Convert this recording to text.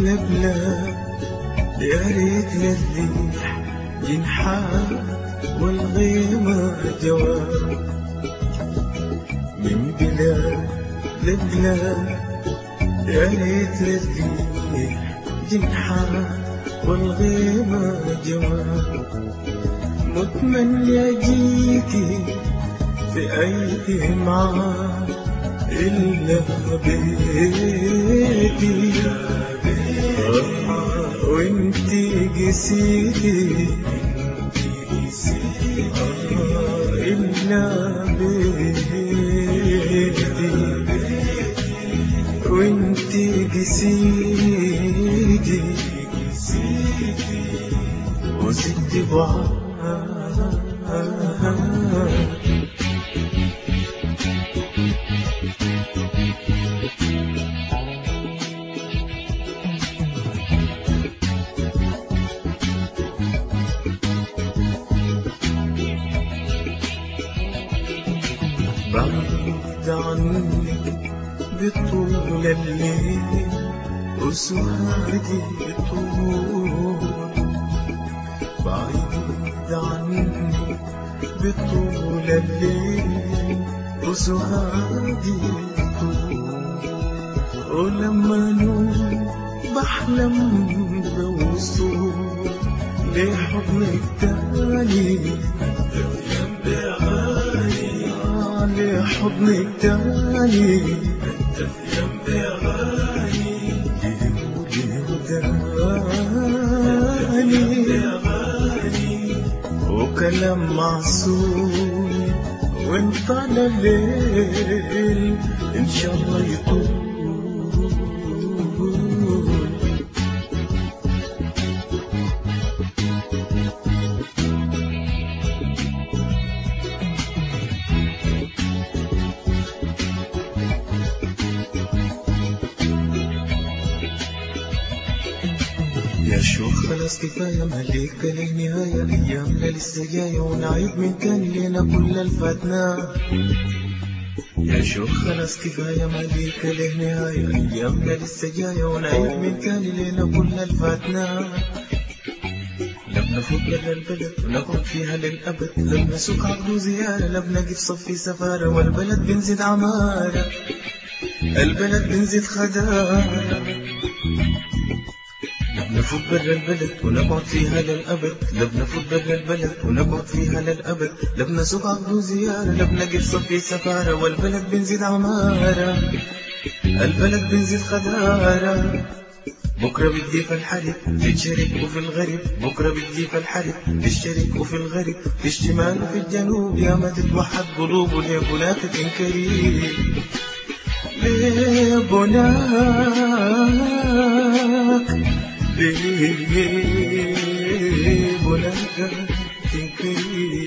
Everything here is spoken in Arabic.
لبلاد يا ريت للريح جنحات والغيمة جواب من بلاد لبلاد يا ريت للريح جنحات والغيمة جواب متمنى جيتي في أيدي معاك إلا بيتي وانتي آه، إلا بيتي وانتي قسيتي وزدت بعاد بعيد عنك بطول الليل وسهادي بطول بعيد عنك بطول الليل بطول ولما نوم بحلم بوصول لحضنك تاني لحضنك تاني وكلام معسول وانت على الليل إن شاء الله يطول. يا شوق خلاص كفاية مليك للنهاية أيامنا لسه جاية ونعيد من تاني لنا كل الفاتنا يا شوق خلاص كفاية مليك للنهاية أيامنا لسه جاية ونعيد من تاني لنا كل الفاتنا لبنا فوق برا البلد ونقعد فيها للأبد. لبنا سوق عقد وزيارة لبنا قف صفي سفارة. والبلد بنزيد عمارة البلد بنزيد خدارة. نفوت برا البلد ونقعد فيها للأبد لبنا فوت برا البلد ونقعد فيها للأبد لبنا سوق عقد وزيارة لبنا قف صفي سفارة. والبلد بنزيد عمارة. البلد بنزيد خدارة. بكرة بدي في الحرب تتشارك وفي الغرب. بكرة بدي في الحرب تشترك وفي الغرب. في الشمال وفي الجنوب يا ما تتوحد قلوب وليبونا تنكري ليبوناك ليبوناك تنكري